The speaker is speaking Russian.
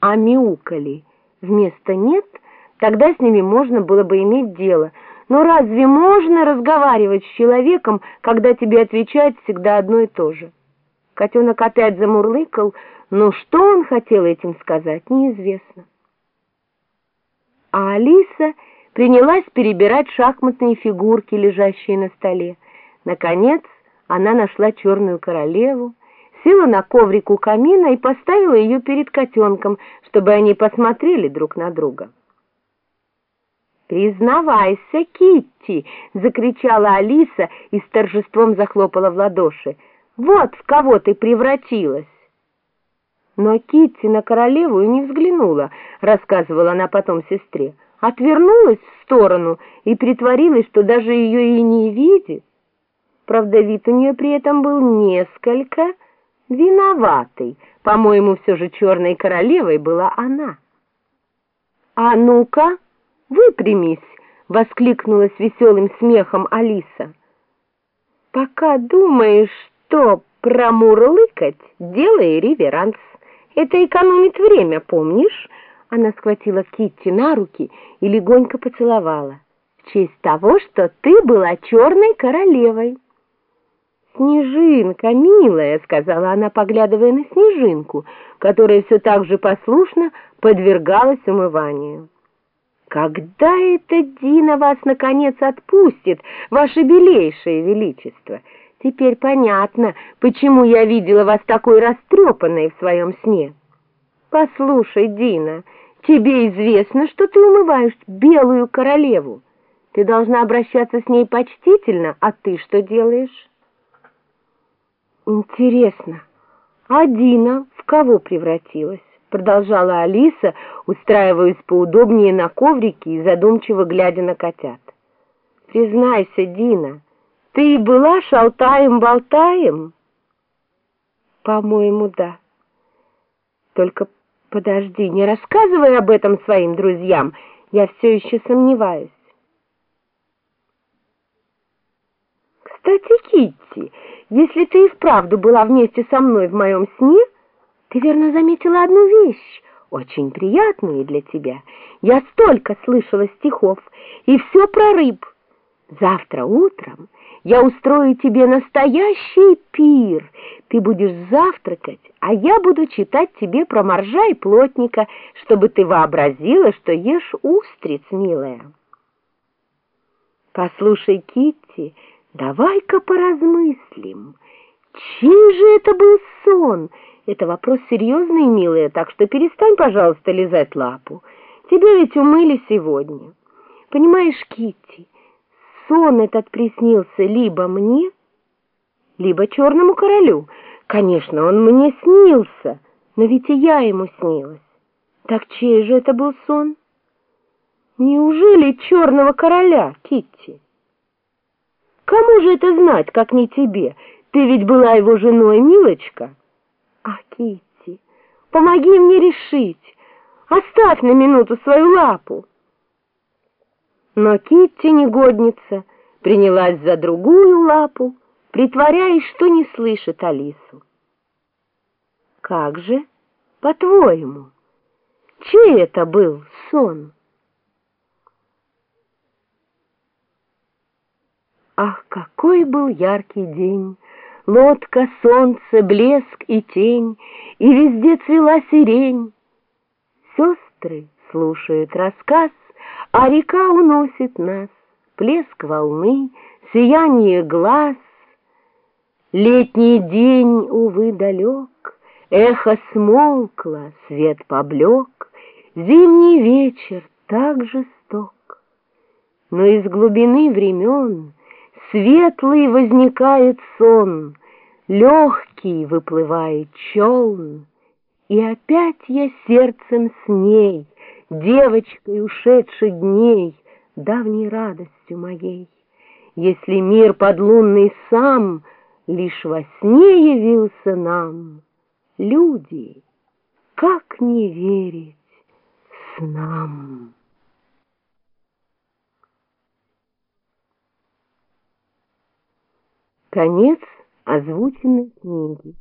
а мяукали вместо «нет», тогда с ними можно было бы иметь дело. Но разве можно разговаривать с человеком, когда тебе отвечают всегда одно и то же? Котенок опять замурлыкал, но что он хотел этим сказать, неизвестно. А Алиса принялась перебирать шахматные фигурки, лежащие на столе. Наконец она нашла черную королеву, села на коврик у камина и поставила ее перед котенком, чтобы они посмотрели друг на друга. «Признавайся, Китти!» — закричала Алиса и с торжеством захлопала в ладоши. «Вот в кого ты превратилась!» Но Китти на королеву и не взглянула, рассказывала она потом сестре. Отвернулась в сторону и притворилась, что даже ее и не видит. Правда, вид у нее при этом был несколько виноватый. По-моему, все же черной королевой была она. «А ну-ка, выпрямись!» — воскликнула с веселым смехом Алиса. «Пока думаешь, что промурлыкать, делай реверанс. Это экономит время, помнишь?» Она схватила Китти на руки и легонько поцеловала. «В честь того, что ты была черной королевой». «Снежинка, милая», — сказала она, поглядывая на Снежинку, которая все так же послушно подвергалась умыванию. «Когда это Дина вас, наконец, отпустит, ваше белейшее величество? Теперь понятно, почему я видела вас такой растрепанной в своем сне». «Послушай, Дина, тебе известно, что ты умываешь белую королеву. Ты должна обращаться с ней почтительно, а ты что делаешь?» «Интересно, а Дина в кого превратилась?» Продолжала Алиса, устраиваясь поудобнее на коврике и задумчиво глядя на котят. «Признайся, Дина, ты и была шалтаем-болтаем?» «По-моему, да. Только подожди, не рассказывай об этом своим друзьям, я все еще сомневаюсь». «Кстати, Китти, если ты и вправду была вместе со мной в моем сне, ты верно заметила одну вещь, очень приятную для тебя. Я столько слышала стихов, и все про рыб. Завтра утром я устрою тебе настоящий пир. Ты будешь завтракать, а я буду читать тебе про моржа и плотника, чтобы ты вообразила, что ешь устриц, милая. Послушай, Китти, Давай-ка поразмыслим, чей же это был сон? Это вопрос серьезный, милая, так что перестань, пожалуйста, лизать лапу. Тебя ведь умыли сегодня. Понимаешь, Китти, сон этот приснился либо мне, либо черному королю. Конечно, он мне снился, но ведь и я ему снилась. Так чей же это был сон? Неужели черного короля, Китти? Кому же это знать, как не тебе? Ты ведь была его женой, милочка. А, Китти, помоги мне решить. Оставь на минуту свою лапу. Но Китти, негодница, принялась за другую лапу, притворяясь, что не слышит Алису. Как же, по-твоему, чей это был сон? Ах, какой был яркий день! Лодка, солнце, блеск и тень, И везде цвела сирень. Сестры слушают рассказ, А река уносит нас, Плеск волны, сияние глаз. Летний день, увы, далек, Эхо смолкло, свет поблек, Зимний вечер так жесток. Но из глубины времен Светлый возникает сон, легкий выплывает челн, И опять я сердцем с ней, девочкой ушедших дней, Давней радостью моей. Если мир подлунный сам Лишь во сне явился нам, Люди, как не верить снам? Конец озвученной книги.